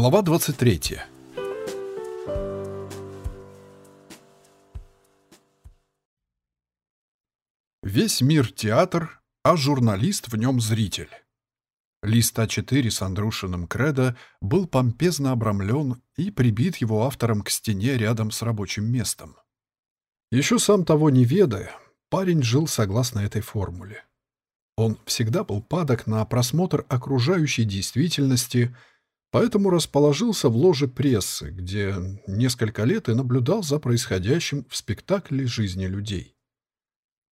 Глава 23. Весь мир — театр, а журналист в нем зритель. Лист А4 с Андрушиным кредо был помпезно обрамлен и прибит его автором к стене рядом с рабочим местом. Еще сам того не ведая, парень жил согласно этой формуле. Он всегда был падок на просмотр окружающей действительности, поэтому расположился в ложе прессы, где несколько лет и наблюдал за происходящим в спектакле жизни людей.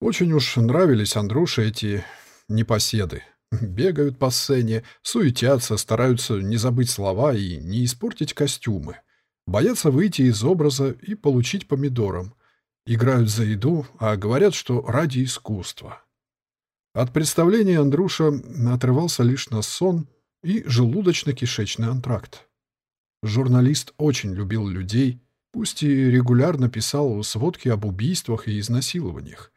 Очень уж нравились Андрюше эти непоседы. Бегают по сцене, суетятся, стараются не забыть слова и не испортить костюмы. Боятся выйти из образа и получить помидором. Играют за еду, а говорят, что ради искусства. От представления Андруша отрывался лишь на сон и желудочно-кишечный антракт. Журналист очень любил людей, пусть и регулярно писал сводки об убийствах и изнасилованиях.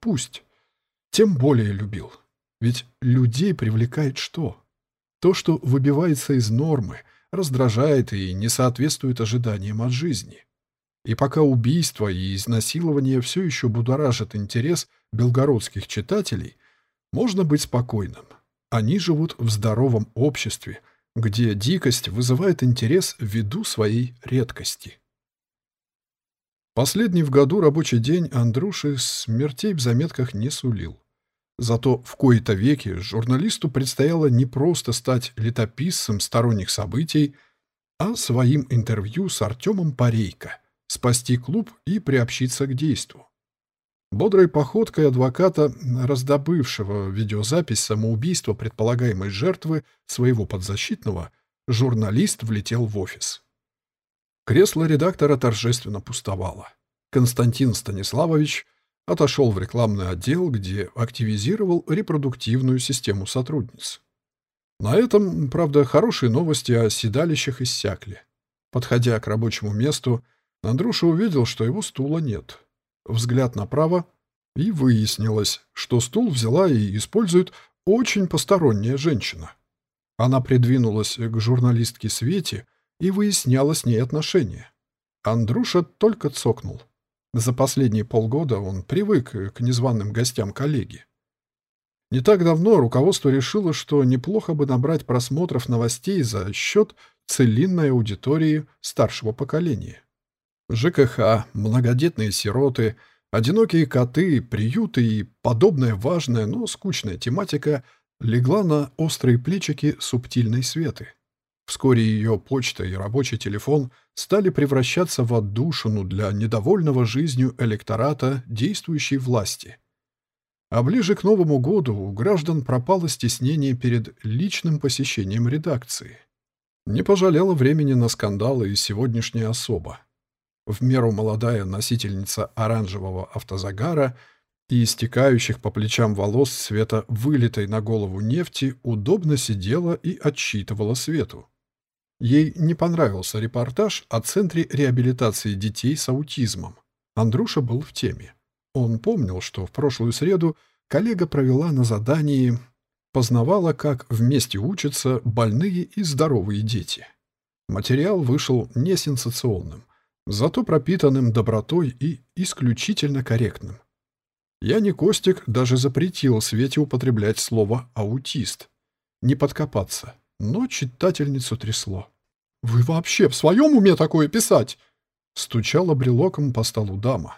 Пусть. Тем более любил. Ведь людей привлекает что? То, что выбивается из нормы, раздражает и не соответствует ожиданиям от жизни. И пока убийство и изнасилование все еще будоражат интерес белгородских читателей, можно быть спокойным. Они живут в здоровом обществе, где дикость вызывает интерес ввиду своей редкости. Последний в году рабочий день Андруши смертей в заметках не сулил. Зато в кои-то веки журналисту предстояло не просто стать летописцем сторонних событий, а своим интервью с Артемом Парейко, спасти клуб и приобщиться к действу. Бодрой походкой адвоката, раздобывшего видеозапись самоубийства предполагаемой жертвы своего подзащитного, журналист влетел в офис. Кресло редактора торжественно пустовало. Константин Станиславович отошел в рекламный отдел, где активизировал репродуктивную систему сотрудниц. На этом, правда, хорошие новости о седалищах иссякли. Подходя к рабочему месту, Андруша увидел, что его стула нет взгляд направо, и выяснилось, что стул взяла и использует очень посторонняя женщина. Она придвинулась к журналистке Свете и выясняла с ней отношения. Андруша только цокнул. За последние полгода он привык к незваным гостям коллеги. Не так давно руководство решило, что неплохо бы набрать просмотров новостей за счет целинной аудитории старшего поколения. ЖКХ, многодетные сироты, одинокие коты, приюты и подобная важная, но скучная тематика легла на острые плечики субтильной Светы. Вскоре ее почта и рабочий телефон стали превращаться в отдушину для недовольного жизнью электората действующей власти. А ближе к Новому году у граждан пропало стеснение перед личным посещением редакции. Не пожалела времени на скандалы и сегодняшняя особа в меру молодая носительница оранжевого автозагара и истекающих по плечам волос цвета вылитой на голову нефти удобно сидела и отсчитывала свету. Ей не понравился репортаж о Центре реабилитации детей с аутизмом. Андруша был в теме. Он помнил, что в прошлую среду коллега провела на задании, познавала, как вместе учатся больные и здоровые дети. Материал вышел не сенсационным – зато пропитанным добротой и исключительно корректным. Я не Костик даже запретил Свете употреблять слово «аутист». Не подкопаться, но читательницу трясло. «Вы вообще в своем уме такое писать?» Стучала брелоком по столу дама.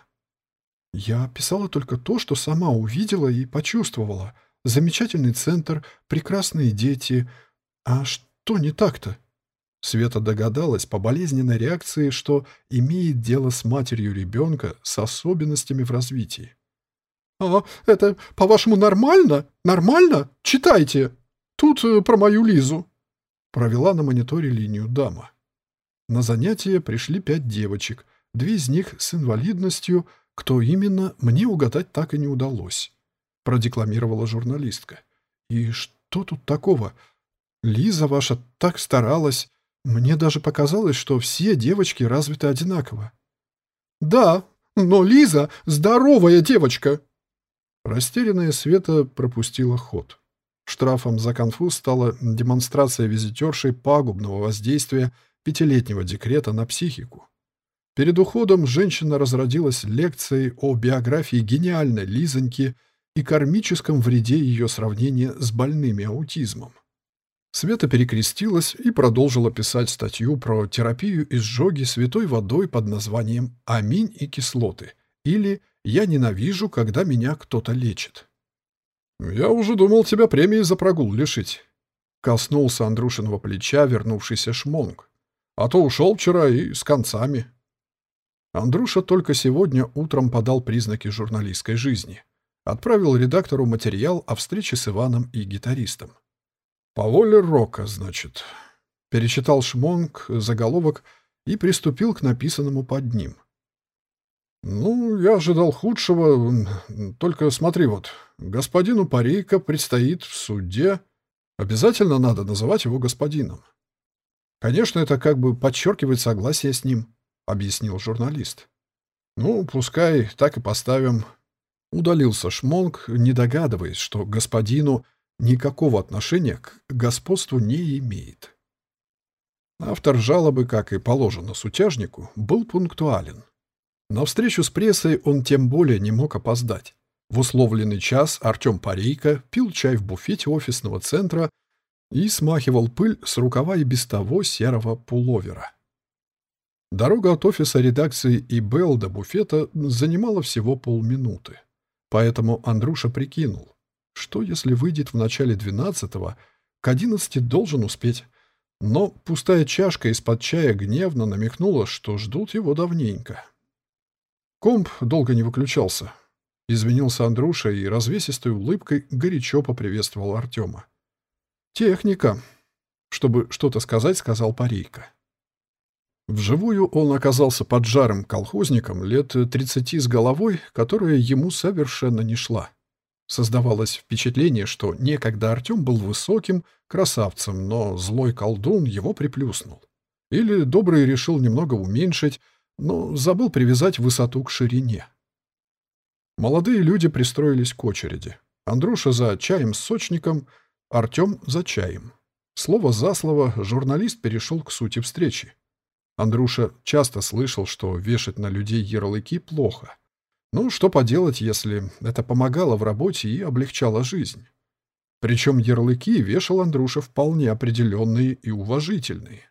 Я писала только то, что сама увидела и почувствовала. Замечательный центр, прекрасные дети. А что не так-то? Света догадалась по болезненной реакции, что имеет дело с матерью ребенка с особенностями в развитии. «А это, по-вашему, нормально? Нормально? Читайте! Тут э, про мою Лизу!» Провела на мониторе линию дама. На занятия пришли пять девочек, две из них с инвалидностью, кто именно, мне угадать так и не удалось, продекламировала журналистка. «И что тут такого? Лиза ваша так старалась, мне даже показалось, что все девочки развиты одинаково. «Да, но Лиза — здоровая девочка!» Растерянная Света пропустила ход. Штрафом за конфуз стала демонстрация визитершей пагубного воздействия пятилетнего декрета на психику. Перед уходом женщина разродилась лекцией о биографии гениальной Лизоньки и кармическом вреде ее сравнения с больными аутизмом. Света перекрестилась и продолжила писать статью про терапию изжоги святой водой под названием «Аминь и кислоты» или «Я ненавижу, когда меня кто-то лечит». «Я уже думал тебя премией за прогул лишить», — коснулся Андрушиного плеча вернувшийся шмонг. «А то ушел вчера и с концами». Андруша только сегодня утром подал признаки журналистской жизни. Отправил редактору материал о встрече с Иваном и гитаристом. «По воле рока, значит». Перечитал Шмонг заголовок и приступил к написанному под ним. «Ну, я ожидал худшего. Только смотри вот, господину Парейко предстоит в суде. Обязательно надо называть его господином. Конечно, это как бы подчеркивает согласие с ним», — объяснил журналист. «Ну, пускай так и поставим». Удалился Шмонг, не догадываясь, что господину никакого отношения к господству не имеет. Автор жалобы, как и положено сутяжнику, был пунктуален. На встречу с прессой он тем более не мог опоздать. В условленный час Артем Парейко пил чай в буфете офисного центра и смахивал пыль с рукава и без того серого пуловера. Дорога от офиса редакции и Белл до буфета занимала всего полминуты. Поэтому Андруша прикинул. Что, если выйдет в начале двенадцатого, к одиннадцати должен успеть. Но пустая чашка из-под чая гневно намекнула, что ждут его давненько. Комп долго не выключался. Извинился Андруша и развесистой улыбкой горячо поприветствовал Артема. «Техника!» Чтобы что-то сказать, сказал Парейка. Вживую он оказался поджарым колхозником лет тридцати с головой, которая ему совершенно не шла. Создавалось впечатление, что некогда Артем был высоким красавцем, но злой колдун его приплюснул. Или добрый решил немного уменьшить, но забыл привязать высоту к ширине. Молодые люди пристроились к очереди. Андруша за чаем с сочником, Артем за чаем. Слово за слово журналист перешел к сути встречи. Андруша часто слышал, что вешать на людей ярлыки плохо — ну, что поделать, если это помогало в работе и облегчало жизнь? Причем ярлыки вешал Андруша вполне определенные и уважительные.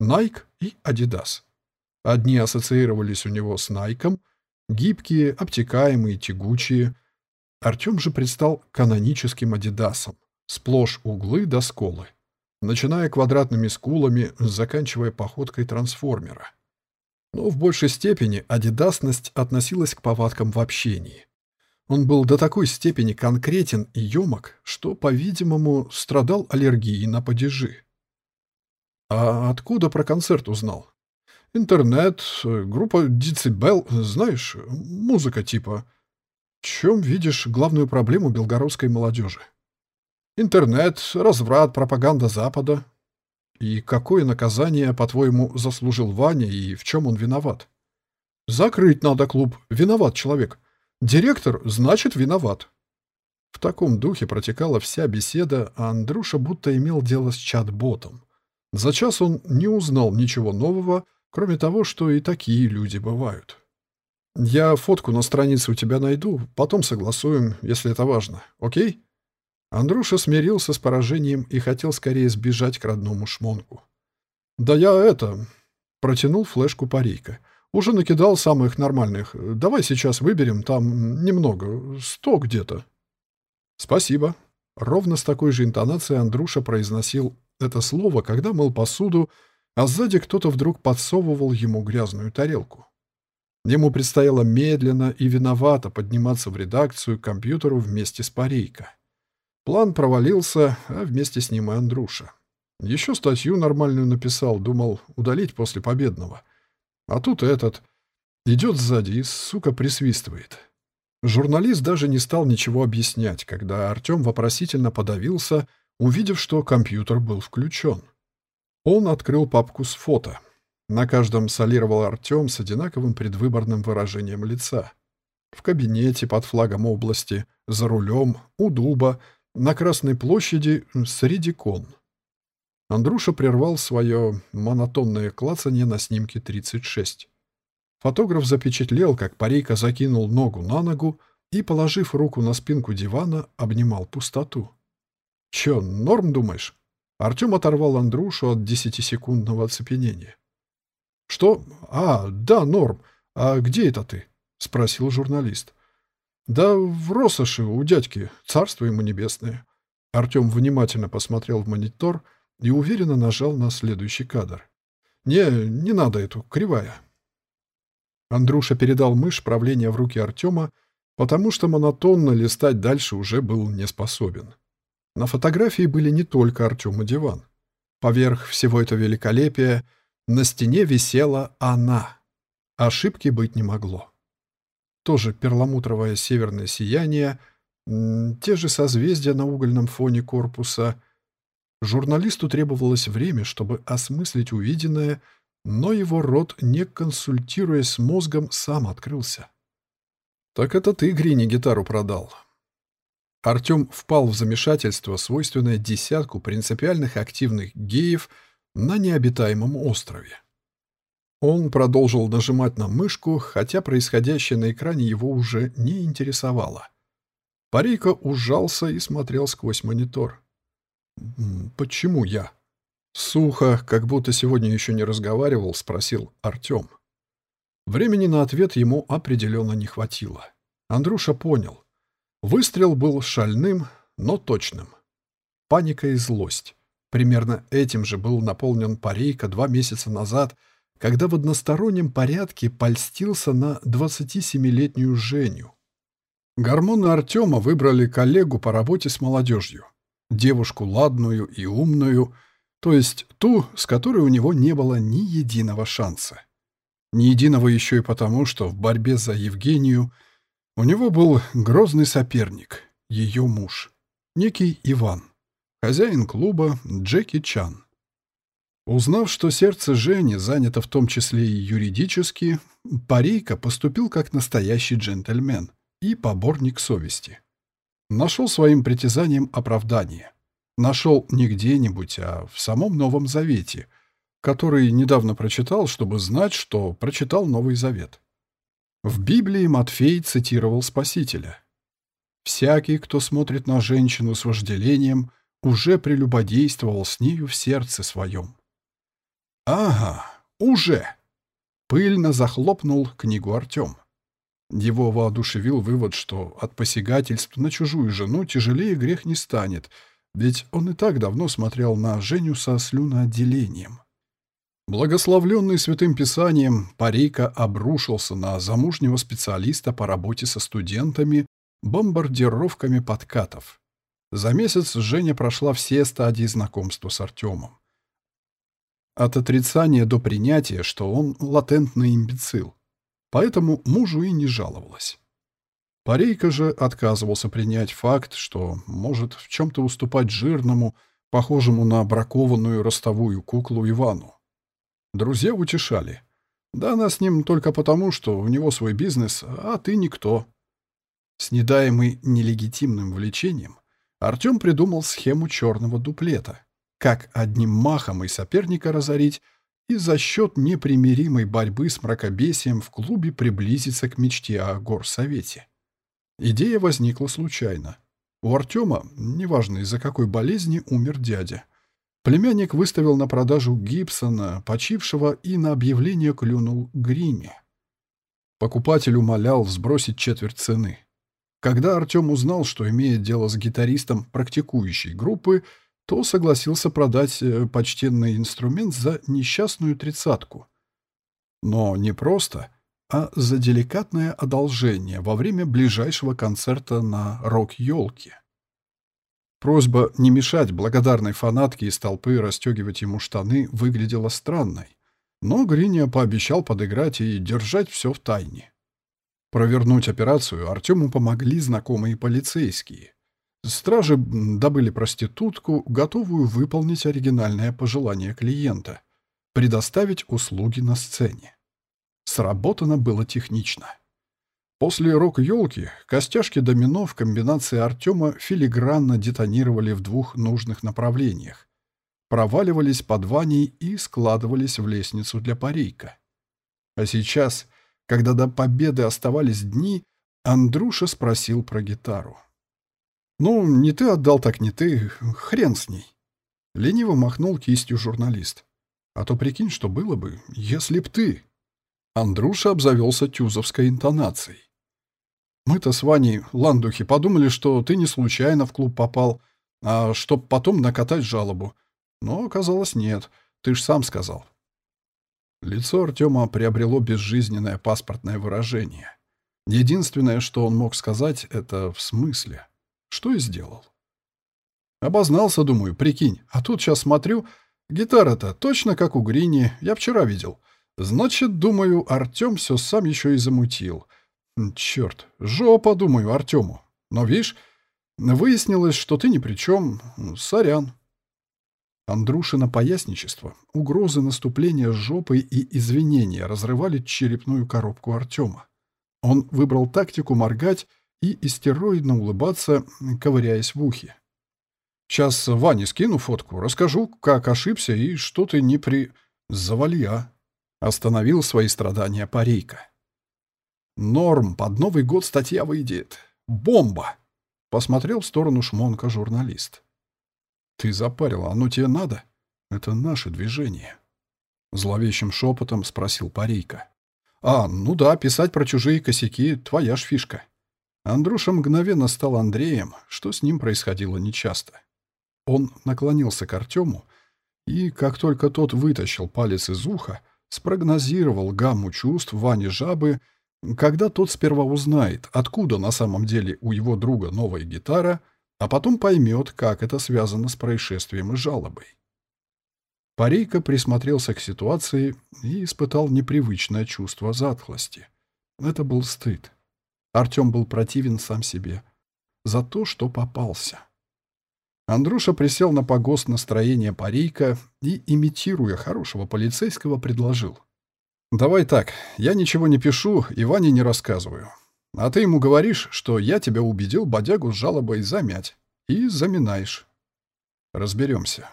Nike и Adidas. Одни ассоциировались у него с Найком, гибкие, обтекаемые, тягучие. Артем же предстал каноническим Адидасом, сплошь углы до сколы, начиная квадратными скулами, заканчивая походкой трансформера но в большей степени адидасность относилась к повадкам в общении. Он был до такой степени конкретен и емок, что, по-видимому, страдал аллергией на падежи. А откуда про концерт узнал? Интернет, группа Децибел, знаешь, музыка типа. В чем видишь главную проблему белгородской молодежи? Интернет, разврат, пропаганда Запада, и какое наказание, по-твоему, заслужил Ваня и в чем он виноват? Закрыть надо клуб. Виноват человек. Директор, значит, виноват. В таком духе протекала вся беседа, а Андрюша будто имел дело с чат-ботом. За час он не узнал ничего нового, кроме того, что и такие люди бывают. «Я фотку на странице у тебя найду, потом согласуем, если это важно. Окей?» Андруша смирился с поражением и хотел скорее сбежать к родному шмонку. «Да я это...» — протянул флешку парейка. «Уже накидал самых нормальных. Давай сейчас выберем, там немного, сто где-то». «Спасибо». Ровно с такой же интонацией Андруша произносил это слово, когда мыл посуду, а сзади кто-то вдруг подсовывал ему грязную тарелку. Ему предстояло медленно и виновато подниматься в редакцию к компьютеру вместе с парейкой. План провалился, а вместе с ним и Андруша. Еще статью нормальную написал, думал удалить после победного. А тут этот идет сзади и, сука, присвистывает. Журналист даже не стал ничего объяснять, когда Артем вопросительно подавился, увидев, что компьютер был включен. Он открыл папку с фото. На каждом солировал Артем с одинаковым предвыборным выражением лица. В кабинете под флагом области, за рулем, у дуба — На Красной площади среди кон. Андруша прервал свое монотонное клацанье на снимке 36. Фотограф запечатлел, как парейка закинул ногу на ногу и, положив руку на спинку дивана, обнимал пустоту. «Чё, норм, думаешь?» Артем оторвал Андрушу от десятисекундного оцепенения. «Что? А, да, норм. А где это ты?» — спросил журналист. «Да в Росоше у дядьки, царство ему небесное». Артем внимательно посмотрел в монитор и уверенно нажал на следующий кадр. «Не, не надо эту, кривая». Андруша передал мышь правления в руки Артема, потому что монотонно листать дальше уже был не способен. На фотографии были не только Артем и диван. Поверх всего этого великолепия на стене висела она. Ошибки быть не могло. Тоже перламутровое северное сияние, те же созвездия на угольном фоне корпуса. Журналисту требовалось время, чтобы осмыслить увиденное, но его рот, не консультируясь с мозгом, сам открылся. «Так это ты Грине гитару продал». Артем впал в замешательство, свойственное десятку принципиальных активных геев на необитаемом острове. Он продолжил нажимать на мышку, хотя происходящее на экране его уже не интересовало. Парика ужался и смотрел сквозь монитор. «Почему я?» Сухо, как будто сегодня еще не разговаривал, спросил Артем. Времени на ответ ему определенно не хватило. Андрюша понял. Выстрел был шальным, но точным. Паника и злость. Примерно этим же был наполнен Парейка два месяца назад, когда в одностороннем порядке польстился на 27-летнюю Женю. Гормоны Артема выбрали коллегу по работе с молодежью. Девушку ладную и умную, то есть ту, с которой у него не было ни единого шанса. Ни единого еще и потому, что в борьбе за Евгению у него был грозный соперник, ее муж, некий Иван, хозяин клуба Джеки Чан. Узнав, что сердце Жени занято в том числе и юридически, Парейка поступил как настоящий джентльмен и поборник совести. Нашел своим притязанием оправдание. Нашел не где-нибудь, а в самом Новом Завете — который недавно прочитал, чтобы знать, что прочитал Новый Завет. В Библии Матфей цитировал Спасителя. «Всякий, кто смотрит на женщину с вожделением, уже прелюбодействовал с нею в сердце своем». «Ага, уже!» Пыльно захлопнул книгу Артем. Его воодушевил вывод, что от посягательств на чужую жену тяжелее грех не станет, ведь он и так давно смотрел на Женю со слюноотделением. Благословленный Святым Писанием, Парейка обрушился на замужнего специалиста по работе со студентами бомбардировками подкатов. За месяц Женя прошла все стадии знакомства с Артемом. От отрицания до принятия, что он латентный имбецил. Поэтому мужу и не жаловалась. Парейка же отказывался принять факт, что может в чем-то уступать жирному, похожему на бракованную ростовую куклу Ивану. Друзья утешали. Да она с ним только потому, что у него свой бизнес, а ты никто. С недаемый нелегитимным влечением Артем придумал схему черного дуплета. Как одним махом и соперника разорить, и за счет непримиримой борьбы с мракобесием в клубе приблизиться к мечте о горсовете. Идея возникла случайно. У Артема, неважно из-за какой болезни, умер дядя. Племянник выставил на продажу Гибсона, почившего, и на объявление клюнул Грине. Покупатель умолял сбросить четверть цены. Когда Артем узнал, что имеет дело с гитаристом практикующей группы, то согласился продать э, почтенный инструмент за несчастную тридцатку. Но не просто, а за деликатное одолжение во время ближайшего концерта на рок-елке. Просьба не мешать благодарной фанатке из толпы расстегивать ему штаны выглядела странной, но Гриня пообещал подыграть и держать все в тайне. Провернуть операцию Артему помогли знакомые полицейские. Стражи добыли проститутку, готовую выполнить оригинальное пожелание клиента — предоставить услуги на сцене. Сработано было технично. После рок-елки костяшки домино в комбинации Артема филигранно детонировали в двух нужных направлениях. Проваливались под Ваней и складывались в лестницу для парейка. А сейчас, когда до победы оставались дни, Андруша спросил про гитару. «Ну, не ты отдал, так не ты. Хрен с ней». Лениво махнул кистью журналист. «А то прикинь, что было бы, если б ты...» Андруша обзавелся тюзовской интонацией. Мы-то с Ваней, ландухи, подумали, что ты не случайно в клуб попал, а чтоб потом накатать жалобу. Но оказалось нет. Ты ж сам сказал. Лицо Артема приобрело безжизненное паспортное выражение. Единственное, что он мог сказать, это «в смысле». Что и сделал. Обознался, думаю, прикинь. А тут сейчас смотрю, гитара-то точно как у Грини, я вчера видел. Значит, думаю, Артем все сам еще и замутил. Черт, жопа, думаю, Артему. Но, видишь, выяснилось, что ты ни при чем. Сорян. Андрушина поясничество, угрозы наступления с жопой и извинения разрывали черепную коробку Артема. Он выбрал тактику моргать и истероидно улыбаться, ковыряясь в ухе. «Сейчас Ване скину фотку, расскажу, как ошибся и что ты не при...» «Завалья!» — остановил свои страдания парейка. Норм, под Новый год статья выйдет. Бомба!» Посмотрел в сторону шмонка журналист. «Ты запарил, оно тебе надо? Это наше движение». Зловещим шепотом спросил парейка. «А, ну да, писать про чужие косяки — твоя ж фишка». Андрюша мгновенно стал Андреем, что с ним происходило нечасто. Он наклонился к Артему и, как только тот вытащил палец из уха, спрогнозировал гамму чувств Вани Жабы — когда тот сперва узнает, откуда на самом деле у его друга новая гитара, а потом поймет, как это связано с происшествием и жалобой. Парейка присмотрелся к ситуации и испытал непривычное чувство затхлости. Это был стыд. Артем был противен сам себе за то, что попался. Андрюша присел на погост настроения парейка и, имитируя хорошего полицейского, предложил. «Давай так, я ничего не пишу и Ване не рассказываю. А ты ему говоришь, что я тебя убедил бодягу с жалобой замять. И заминаешь. Разберемся».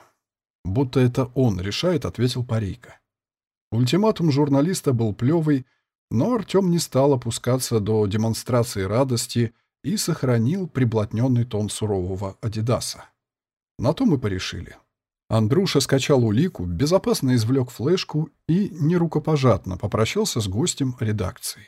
«Будто это он решает», — ответил Парейка. Ультиматум журналиста был плевый, но Артем не стал опускаться до демонстрации радости и сохранил приблотненный тон сурового Адидаса. На то мы порешили. Андруша скачал улику, безопасно извлек флешку и нерукопожатно попрощался с гостем редакции.